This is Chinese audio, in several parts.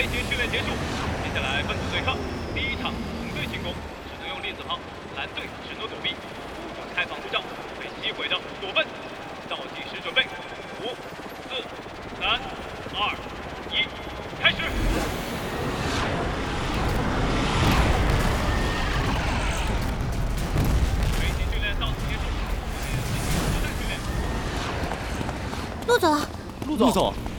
飞行训练结束，接下来分组对抗。第一场红队进攻，只能用粒子炮；蓝队只能躲避。不准开防护罩，被击毁的躲奔。倒计时准备，五、四、三、二、一，开始。飞行训练到此结束，实战训练。陆总，陆总，陆总，哎，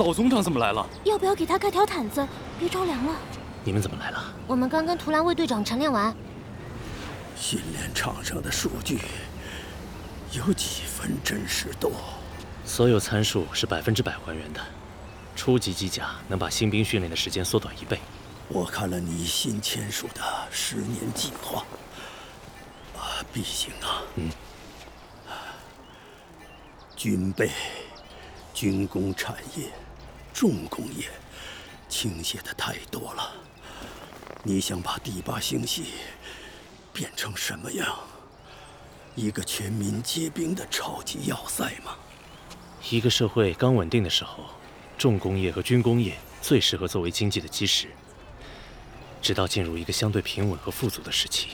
老总长怎么来了？要不要给他盖条毯子，别着凉了？你们怎么来了？我们刚跟图兰卫队长晨练完。训练场上的数据有几分真实度？所有参数是百分之百还原的。初级机甲能把新兵训练的时间缩短一倍。我看了你新签署的十年计划，啊，毕竟啊，嗯，军备、军工产业、重工业倾斜的太多了。你想把第八星系变成什么样？一个全民皆兵的超级要塞吗？一个社会刚稳定的时候，重工业和军工业最适合作为经济的基石。直到进入一个相对平稳和富足的时期，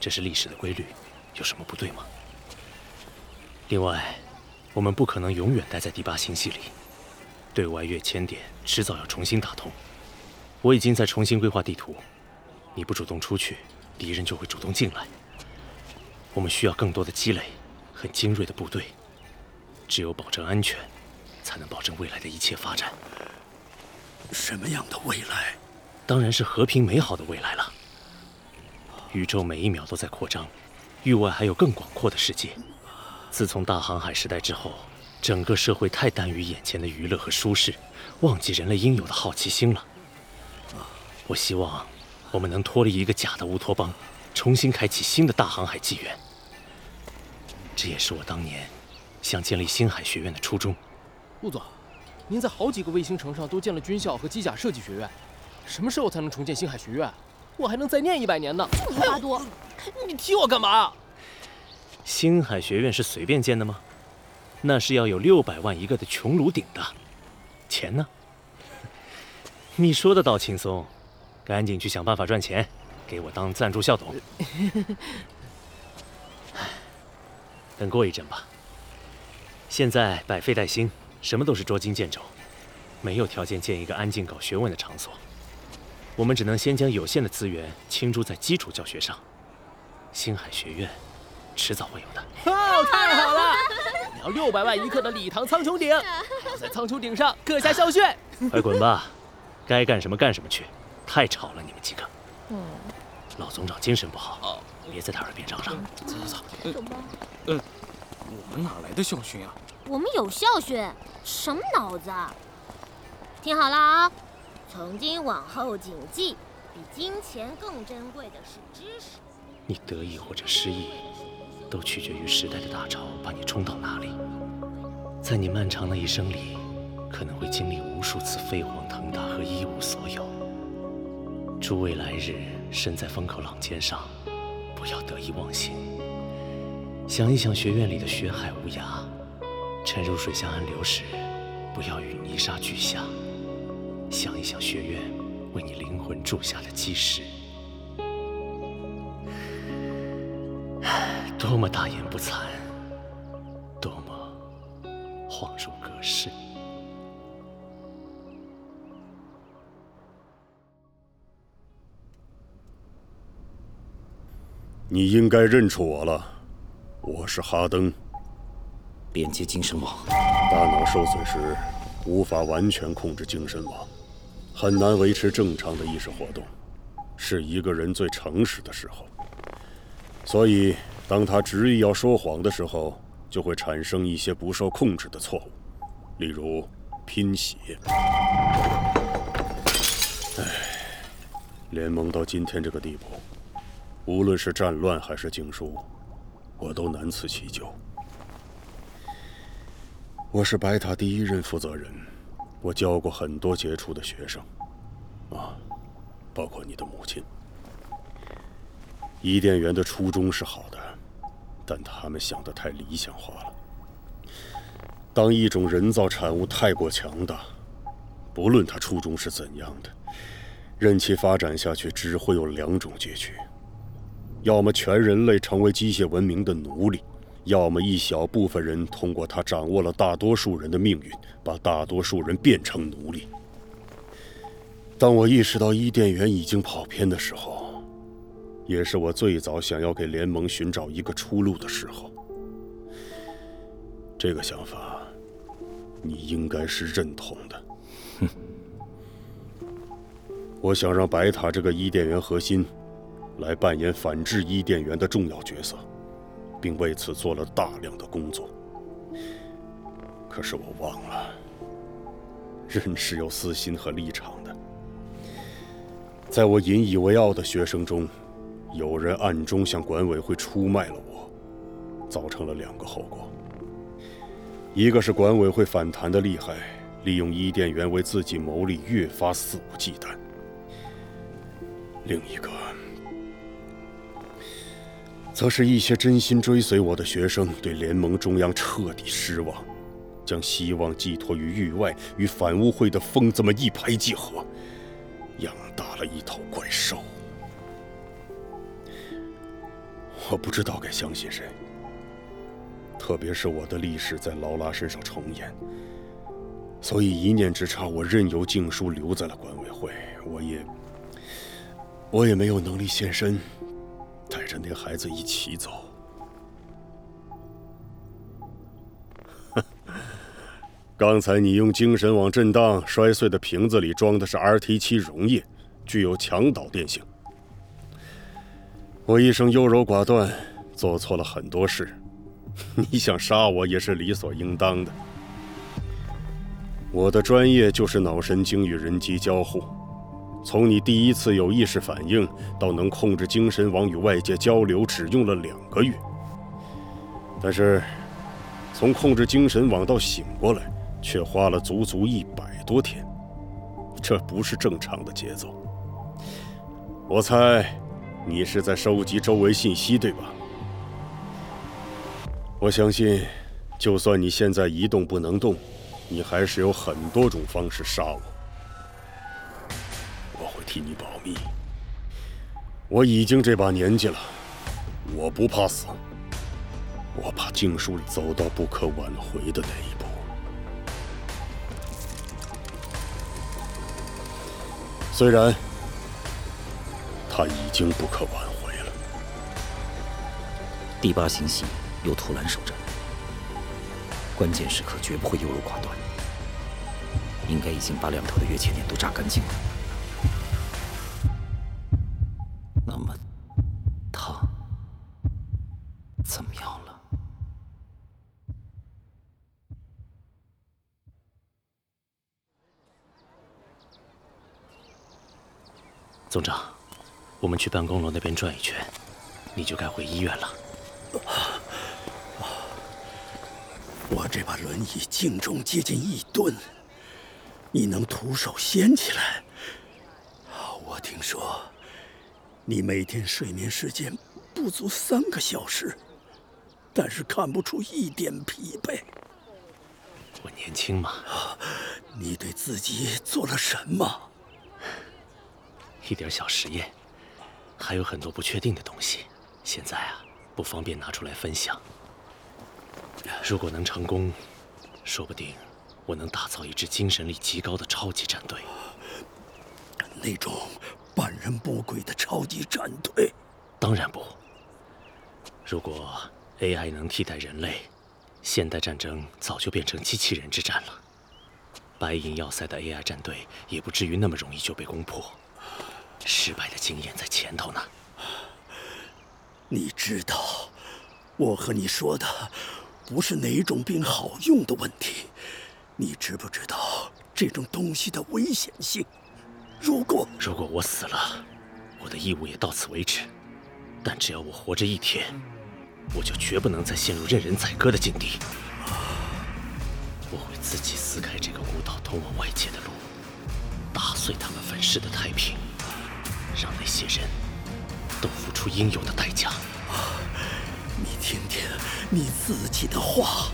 这是历史的规律，有什么不对吗？另外，我们不可能永远待在第八星系里，对外越迁点迟早要重新打通。我已经在重新规划地图，你不主动出去，敌人就会主动进来。我们需要更多的积累，很精锐的部队。只有保证安全，才能保证未来的一切发展。什么样的未来？当然是和平美好的未来了。宇宙每一秒都在扩张，域外还有更广阔的世界。自从大航海时代之后，整个社会太耽于眼前的娱乐和舒适，忘记人类应有的好奇心了。我希望我们能脱离一个假的乌托邦，重新开启新的大航海纪元。这也是我当年想建立星海学院的初衷。陆总，您在好几个卫星城上都建了军校和机甲设计学院，什么时候才能重建星海学院？我还能再念一百年呢！这么话多，你踢我干嘛？星海学院是随便建的吗？那是要有六百万一个的穹庐顶的，钱呢？你说的倒轻松，赶紧去想办法赚钱，给我当赞助校董。等过一阵吧。现在百废待兴，什么都是捉襟见肘，没有条件建一个安静搞学问的场所。我们只能先将有限的资源倾注在基础教学上。星海学院，迟早会有的。哦，太好了！你要六百万一克的礼堂苍穹顶，在苍穹顶上刻下校训。快滚吧，该干什么干什么去。太吵了，你们几个。嗯。老总长精神不好，别在他耳边嚷嚷。走走走。走吧。呃，我们哪来的校训啊？我们有校训，什么脑子啊？听好了啊！从今往后谨记，比金钱更珍贵的是知识。你得意或者失意，都取决于时代的大潮把你冲到哪里。在你漫长的一生里，可能会经历无数次飞黄腾达和一无所有。诸位来日身在风口浪尖上，不要得意忘形。想一想学院里的学海无涯，沉入水下暗流时，不要与泥沙俱下。想一想学院为你灵魂铸下的基石，多么大言不惭，多么恍如隔世。你应该认出我了，我是哈登。连接精神网，大脑受损时无法完全控制精神网。很难维持正常的意识活动，是一个人最诚实的时候。所以，当他执意要说谎的时候，就会产生一些不受控制的错误，例如拼写。唉，联盟到今天这个地步，无论是战乱还是经书，我都难辞其咎。我是白塔第一任负责人。我教过很多杰出的学生，啊，包括你的母亲。伊甸园的初衷是好的，但他们想的太理想化了。当一种人造产物太过强大，不论他初衷是怎样的，任其发展下去，只会有两种结局：要么全人类成为机械文明的奴隶，要么一小部分人通过他掌握了大多数人的命运，把大多数人变成奴隶。当我意识到伊甸园已经跑偏的时候，也是我最早想要给联盟寻找一个出路的时候。这个想法，你应该是认同的。我想让白塔这个伊甸园核心，来扮演反制伊甸园的重要角色，并为此做了大量的工作。可是我忘了，人是有私心和立场的。在我引以为傲的学生中，有人暗中向管委会出卖了我，造成了两个后果。一个是管委会反弹的厉害，利用伊甸园为自己谋利，越发肆无忌惮；另一个，则是一些真心追随我的学生对联盟中央彻底失望，将希望寄托于域外，与反污会的疯子们一拍即合，养大了一头怪兽。我不知道该相信谁。特别是我的历史在劳拉身上重演，所以一念之差，我任由静书留在了管委会。我也，我也没有能力现身，带着那孩子一起走。刚才你用精神网震荡摔碎的瓶子里装的是 RT 七溶液，具有强导电性。我一生优柔寡断，做错了很多事。你想杀我也是理所应当的。我的专业就是脑神经与人机交互，从你第一次有意识反应到能控制精神网与外界交流，只用了两个月。但是，从控制精神网到醒过来，却花了足足一百多天。这不是正常的节奏。我猜，你是在收集周围信息，对吧？我相信，就算你现在一动不能动，你还是有很多种方式杀我。我会替你保密。我已经这把年纪了，我不怕死，我怕静书走到不可挽回的那一步。虽然他已经不可挽回了。第八星系。有图兰守着，关键时刻绝不会优柔寡断。应该已经把两头的跃切点都炸干净了。那么，他怎么样了？总长，我们去办公楼那边转一圈，你就该回医院了。我这把轮椅净重接近一吨，你能徒手掀起来？我听说你每天睡眠时间不足三个小时，但是看不出一点疲惫。我年轻嘛。你对自己做了什么？一点小实验，还有很多不确定的东西，现在啊不方便拿出来分享。如果能成功，说不定我能打造一支精神力极高的超级战队。那种半人不鬼的超级战队？当然不。如果 AI 能替代人类，现代战争早就变成机器人之战了。白银要塞的 AI 战队也不至于那么容易就被攻破。失败的经验在前头呢。你知道，我和你说的。不是哪种兵好用的问题，你知不知道这种东西的危险性？如果如果我死了，我的义务也到此为止。但只要我活着一天，我就绝不能再陷入任人宰割的境地。我会自己撕开这个孤岛通往外界的路，打碎他们粉饰的太平，让那些人都付出应有的代价。你听听你自己的话，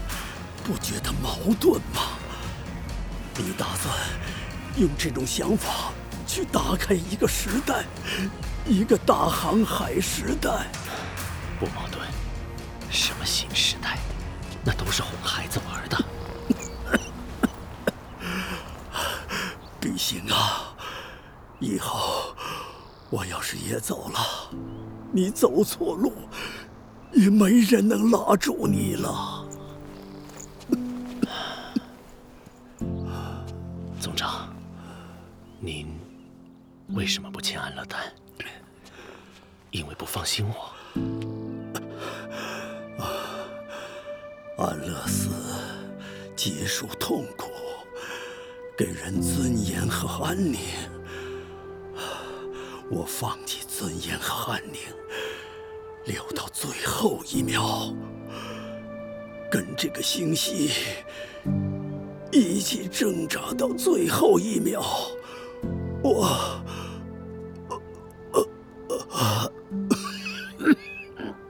不觉得矛盾吗？你打算用这种想法去打开一个时代，一个大航海时代。不矛盾，什么新时代，那都是哄孩子玩的。比心啊，以后我要是也走了，你走错路，也没人能拉住你了。总长，您为什么不签安乐单？因为不放心我。安乐死结束痛苦，给人尊严和安宁。我放弃尊严和安宁，留到最后一秒，跟这个星系一起挣扎到最后一秒。我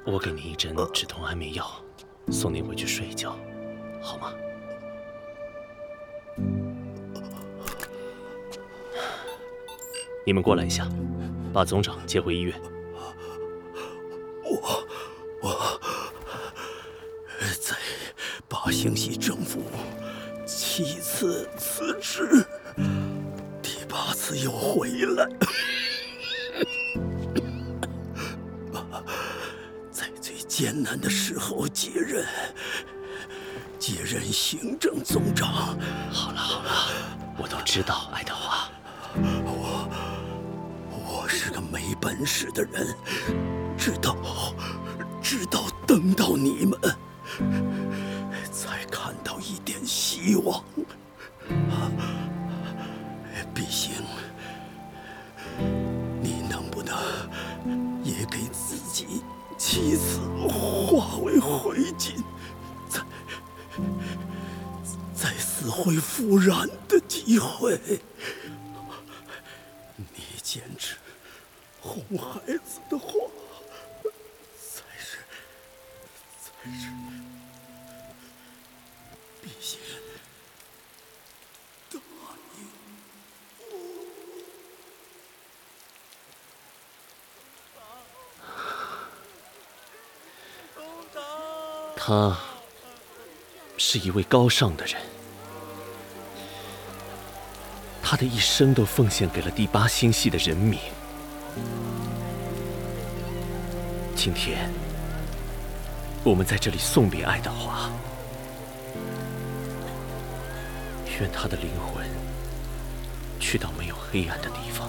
我给您一针止痛安眠药，送您回去睡一觉，好吗？你们过来一下，把总长接回医院。我我在八星系政府七次辞职，第八次又回来，在最艰难的时候接任，接任行政总长。好了好了，我都知道，爱德华。本事的人，直到直到等到你们，才看到一点希望。毕竟，你能不能也给自己妻子化为灰烬，再再死灰复燃的机会？哄孩子的话，才是才是。他是一位高尚的人，他的一生都奉献给了第八星系的人民。今天，我们在这里送别爱德华，愿他的灵魂去到没有黑暗的地方。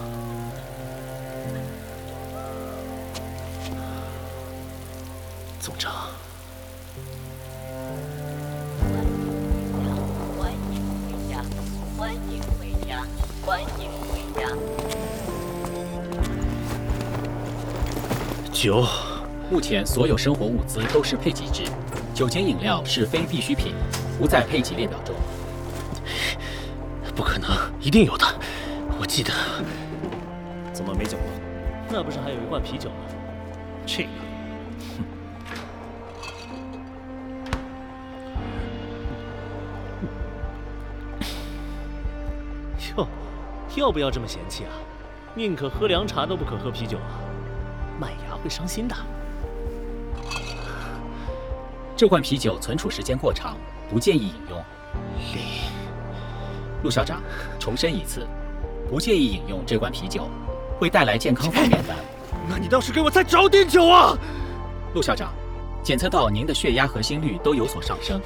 总长。欢迎回家，欢迎回家，欢迎酒，目前所有生活物资都是配给制，酒精饮料是非必需品，不在配给列表中。不可能，一定有的。我记得，怎么没酒了？那不是还有一罐啤酒吗？这个，哟，要不要这么嫌弃啊？宁可喝凉茶都不可喝啤酒啊！麦芽会伤心的。这罐啤酒存储时间过长，不建议饮用。李，陆校长，重申一次，不建议饮用这罐啤酒，会带来健康方面的。那你倒是给我再找点酒啊！陆校长，检测到您的血压和心率都有所上升。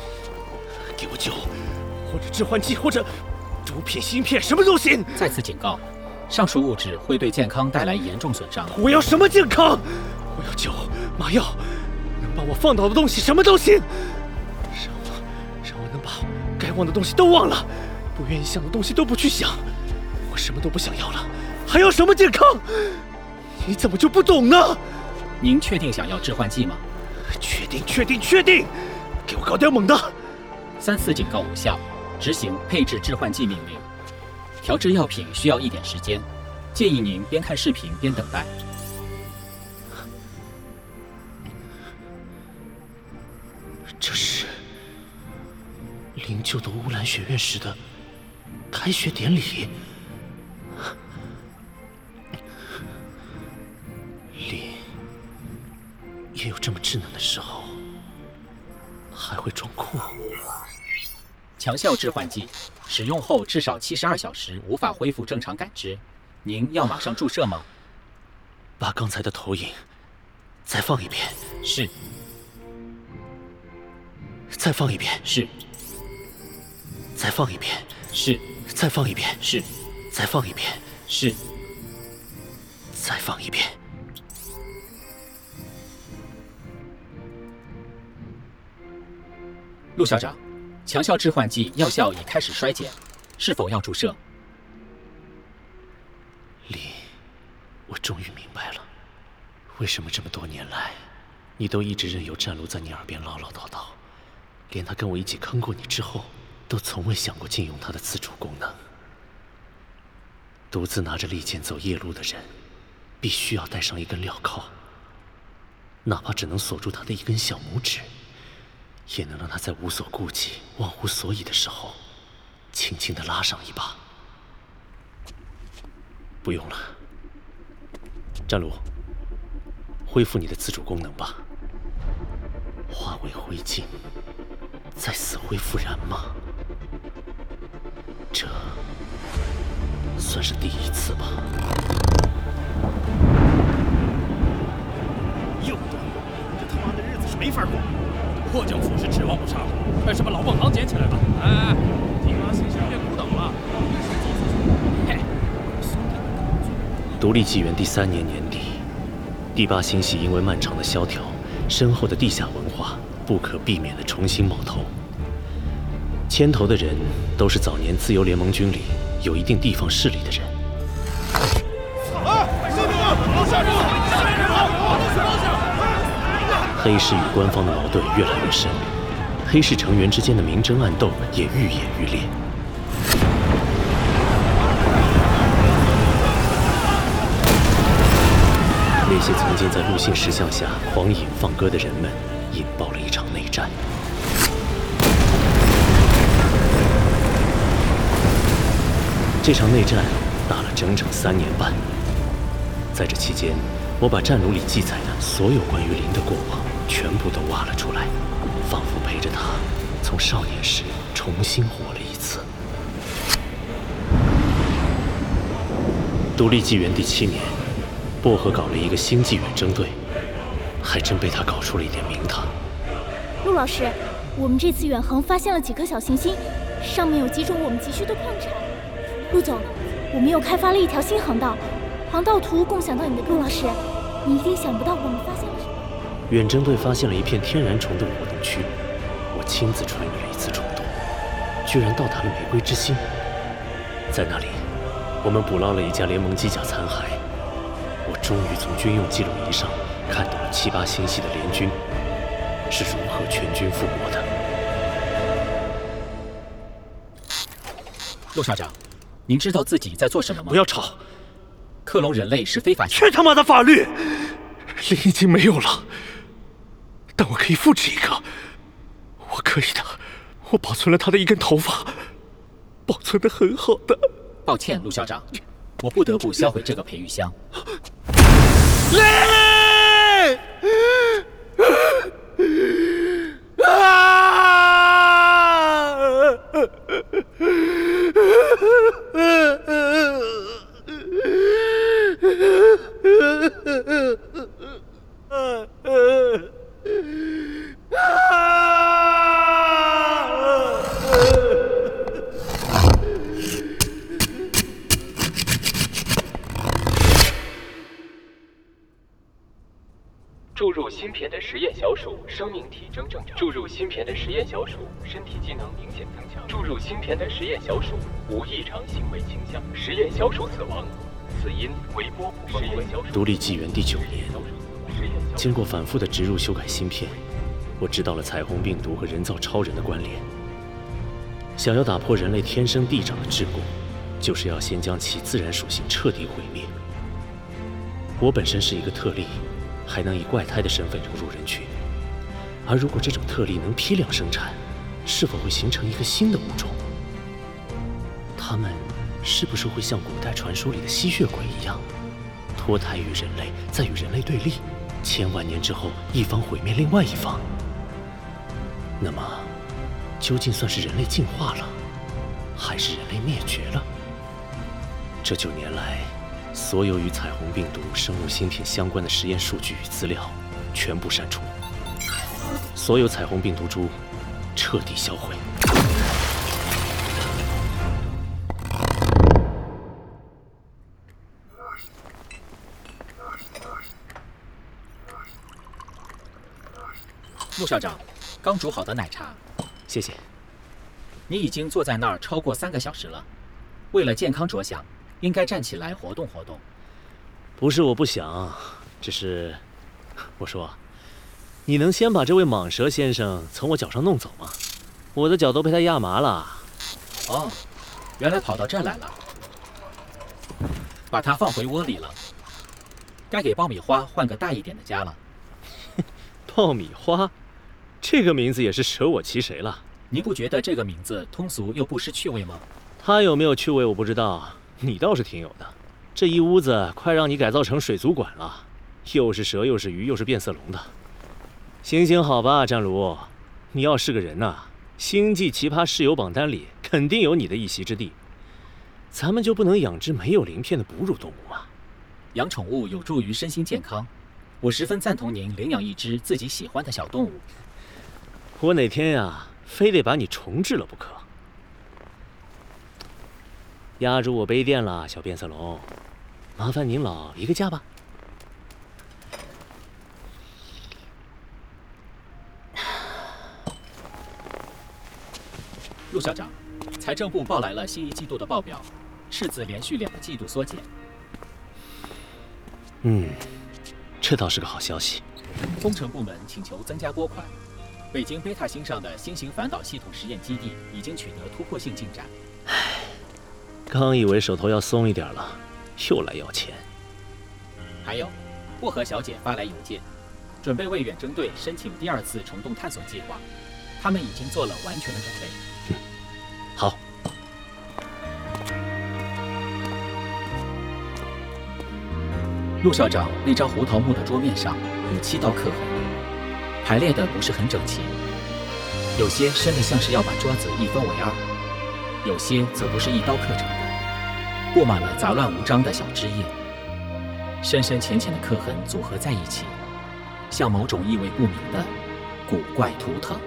给我酒，或者致幻剂，或者毒品、芯片，什么都行。再次警告，上述物质会对健康带来严重损伤。我要什么健康？我要酒、麻药，能把我放倒的东西，什么都行。让我，让我能把该忘的东西都忘了，不愿意想的东西都不去想。我什么都不想要了，还要什么健康？你怎么就不懂呢？您确定想要致幻剂吗？确定，确定，确定！给我搞点猛的！三次警告无效，执行配置致幻剂命令。调制药品需要一点时间，建议您边看视频边等待。这是灵鹫的乌兰学院时的开学典礼。灵也有这么稚嫩的时候，还会装酷。强效致幻剂。使用后至少七十二小时无法恢复正常感知。您要马上注射吗？把刚才的投影再放一遍。是。再放一遍。是。再放一遍。是。再放一遍。是。再放一遍。是。再放一遍。陆校长，强效致幻剂药效已开始衰减，是否要注射？李，我终于明白了，为什么这么多年来，你都一直任由战卢在你耳边唠唠叨叨，连他跟我一起坑过你之后，都从未想过禁用他的自主功能。独自拿着利剑走夜路的人，必须要带上一根镣铐，哪怕只能锁住他的一根小拇指。也能让他在无所顾忌、忘乎所以的时候，轻轻的拉上一把。不用了，战卢，恢复你的自主功能吧。化为灰烬，再死灰复燃吗？这算是第一次吧。又断了，这他妈的日子是没法过。破教府是指望不上了，快是把老本行捡起来吧！哎，第八星系变孤岛了，嘿，独立纪元第三年年底，第八星系因为漫长的萧条、深厚的地下文化，不可避免的重新冒头。牵头的人都是早年自由联盟军里有一定地方势力的人。黑市与官方的矛盾越来越深，黑市成员之间的明争暗斗也愈演愈烈。那些曾经在陆信石像下狂饮放歌的人们，引爆了一场内战。这场内战打了整整三年半，在这期间，我把战炉里记载的所有关于林的过往。全部都挖了出来，仿佛陪着他从少年时重新活了一次。独立纪元第七年，薄荷搞了一个星际远征队，还真被他搞出了一点名堂。陆老师，我们这次远航发现了几颗小行星，上面有几种我们急需的矿产。陆总，我们又开发了一条新航道，航道图共享到你的。陆老师，你一定想不到我们发。远征队发现了一片天然虫的活动区，我亲自穿越了一次虫洞，居然到达了玫瑰之心。在那里，我们捕捞了一架联盟机甲残骸。我终于从军用记录仪上看到了七八星系的联军是如何全军覆没的。陆少长，您知道自己在做什么吗？不要吵！克隆人类是非法。去他妈的法律！灵已经没有了。但我可以复制一个，我可以的。我保存了他的一根头发，保存的很好的。抱歉，陆校长，我不得不销毁这个培育箱。注入芯片的实验小鼠生命体征正常。注入芯片的实验小鼠身体机能明显增强。注入芯片的实验小鼠无异常行为倾向。实验小鼠死亡，死因微波。实验小鼠。独立纪元第九年，经过反复的植入修改芯片，我知道了彩虹病毒和人造超人的关联。想要打破人类天生地长的桎梏，就是要先将其自然属性彻底毁灭。我本身是一个特例。还能以怪胎的身份融入人群，而如果这种特例能批量生产，是否会形成一个新的物种？他们是不是会像古代传说里的吸血鬼一样，脱胎于人类，再与人类对立？千万年之后，一方毁灭另外一方。那么，究竟算是人类进化了，还是人类灭绝了？这九年来，所有与彩虹病毒生物芯片相关的实验数据与资料全部删除，所有彩虹病毒株彻底销毁。穆校长，刚煮好的奶茶，谢谢。你已经坐在那儿超过三个小时了，为了健康着想，应该站起来活动活动。不是我不想，只是，我说，你能先把这位蟒蛇先生从我脚上弄走吗？我的脚都被他压麻了。哦，原来跑到这儿来了，把它放回窝里了。该给爆米花换个大一点的家了。爆米花。这个名字也是舍我其谁了。您不觉得这个名字通俗又不失趣味吗？他有没有趣味我不知道，你倒是挺有的。这一屋子快让你改造成水族馆了，又是蛇又是鱼又是变色龙的。行行好吧，战卢，你要是个人呐，星际奇葩室友榜单里肯定有你的一席之地。咱们就不能养只没有鳞片的哺乳动物吗？养宠物有助于身心健康，我十分赞同您领养一只自己喜欢的小动物。我哪天呀，非得把你重置了不可！压住我杯垫了，小变色龙，麻烦您老一个价吧。陆校长，财政部报来了新一季度的报表，赤字连续两个季度缩减。嗯，这倒是个好消息。工程部门请求增加拨款。北京贝塔星上的新型反导系统实验基地已经取得突破性进展。唉，刚以为手头要松一点了，又来要钱。还有，薄荷小姐发来邮件，准备为远征队申请第二次虫洞探索计划，他们已经做了完全的准备。嗯，好。陆校长那张胡桃木的桌面上有七道刻痕。排列的不是很整齐，有些深的像是要把桌子一分为二，有些则不是一刀刻成的，布满了杂乱无章的小枝叶，深深浅浅的刻痕组合在一起，像某种意味不明的古怪图腾。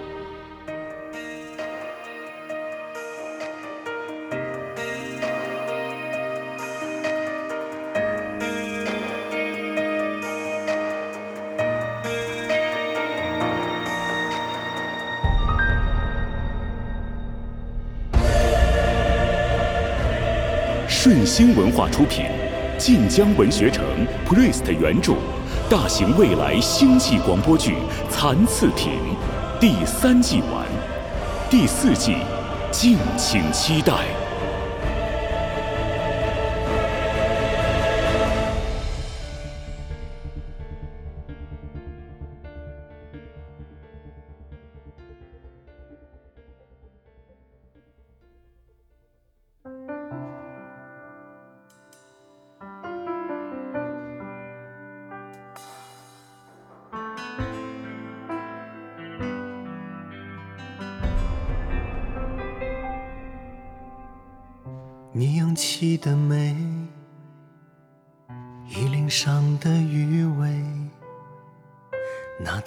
新文化出品，晋江文学城 Priest 原著，大型未来星际广播剧《残次品》第三季完，第四季敬请期待。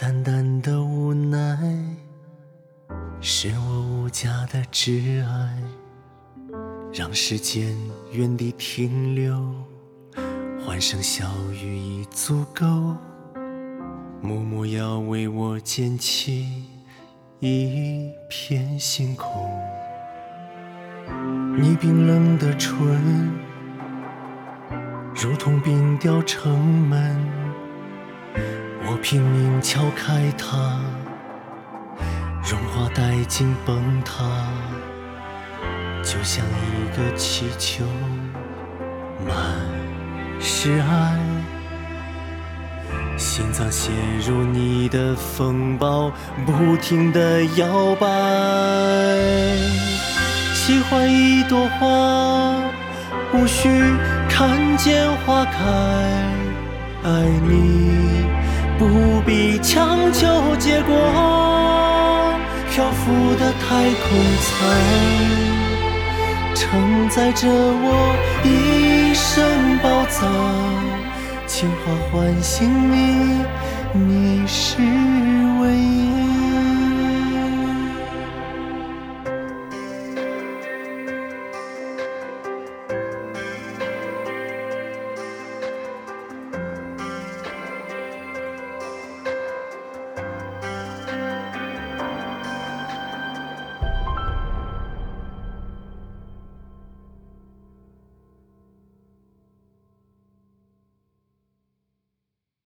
淡淡的无奈，是我无价的挚爱。让时间原地停留，欢声笑语已足够，默默要为我捡起一片星空。你冰冷的唇，如同冰雕城门，我拼命敲开它，融化殆尽崩塌，就像一个气球，满是爱，心脏陷入你的风暴，不停地摇摆。喜欢一朵花，无需看见花开。爱你，不必强求结果，漂浮的太空舱。承载着我一生宝藏，情话唤醒你，你是唯一。